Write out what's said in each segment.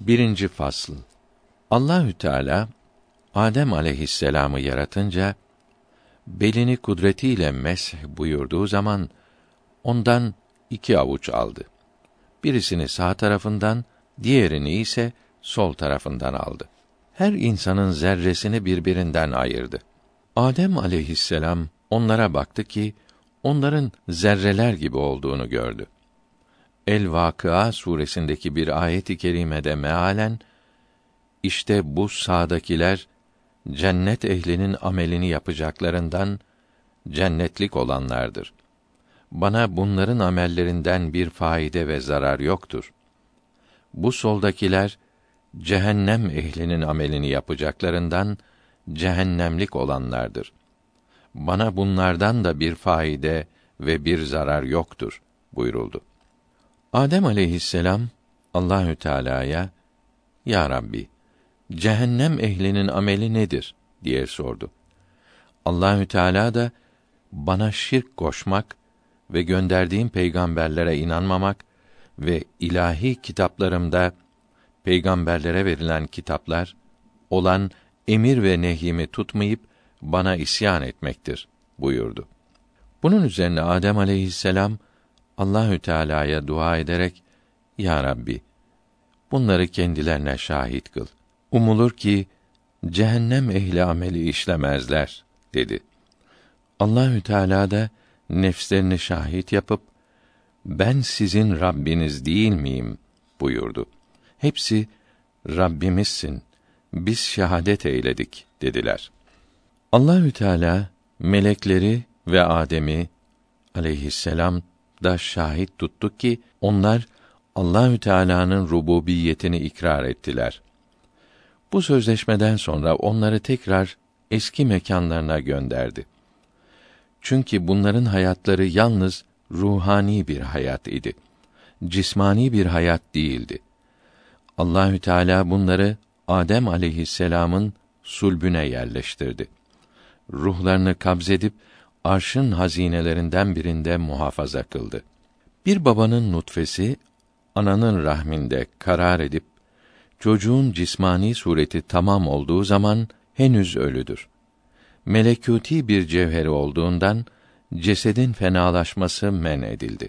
Birinci fasıl. Allahü Teala Adem aleyhisselamı yaratınca belini kudretiyle mesh buyurduğu zaman ondan iki avuç aldı. Birisini sağ tarafından, diğerini ise sol tarafından aldı. Her insanın zerresini birbirinden ayırdı. Adem aleyhisselam onlara baktı ki onların zerreler gibi olduğunu gördü. El Vakıa suresindeki bir ayet-i kerimede mealen işte bu sağdakiler cennet ehlinin amelini yapacaklarından cennetlik olanlardır. Bana bunların amellerinden bir faide ve zarar yoktur. Bu soldakiler cehennem ehlinin amelini yapacaklarından cehennemlik olanlardır. Bana bunlardan da bir faide ve bir zarar yoktur buyuruldu. Adem aleyhisselam Allahü Teala'ya Ya Rabbi cehennem ehlinin ameli nedir diye sordu. Allahü Teala da bana şirk koşmak ve gönderdiğim peygamberlere inanmamak ve ilahi kitaplarımda peygamberlere verilen kitaplar olan emir ve nehyimi tutmayıp bana isyan etmektir buyurdu. Bunun üzerine Adem aleyhisselam Allahü Teala'ya dua ederek Ya Rabbi bunları kendilerine şahit kıl. Umulur ki cehennem ehli ameli işlemezler dedi. Allahü Teala da nefslerini şahit yapıp ben sizin Rabbiniz değil miyim buyurdu. Hepsi Rabbimizsin. Biz şehadet eyledik dediler. Allahü Teala melekleri ve Adem'i aleyhisselam da şahit tuttu ki onlar Allahü Teala'nın rububiyetini ikrar ettiler. Bu sözleşmeden sonra onları tekrar eski mekanlarına gönderdi. Çünkü bunların hayatları yalnız ruhani bir hayat idi. Cismani bir hayat değildi. Allahü Teala bunları Adem aleyhisselam'ın sulbüne yerleştirdi. Ruhlarını kabzedip arşın hazinelerinden birinde muhafaza kıldı. Bir babanın nutfesi ananın rahminde karar edip çocuğun cismani sureti tamam olduğu zaman henüz ölüdür. Melekûti bir cevheri olduğundan cesedin fenalaşması men edildi.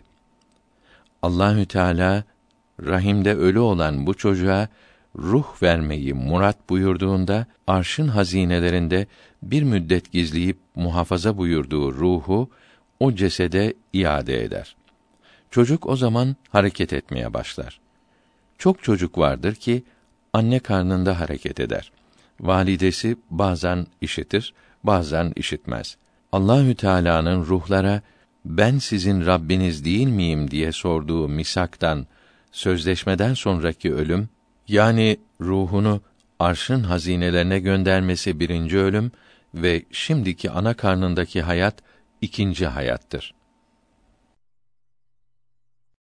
Allahü Teala rahimde ölü olan bu çocuğa ruh vermeyi murat buyurduğunda arşın hazinelerinde bir müddet gizleyip muhafaza buyurduğu ruhu o cesede iade eder. Çocuk o zaman hareket etmeye başlar. Çok çocuk vardır ki anne karnında hareket eder. Validesi bazen işitir, bazen işitmez. Allahü Teala'nın ruhlara ben sizin Rabbiniz değil miyim diye sorduğu misaktan, sözleşmeden sonraki ölüm yani ruhunu arşın hazinelerine göndermesi birinci ölüm ve şimdiki ana karnındaki hayat ikinci hayattır.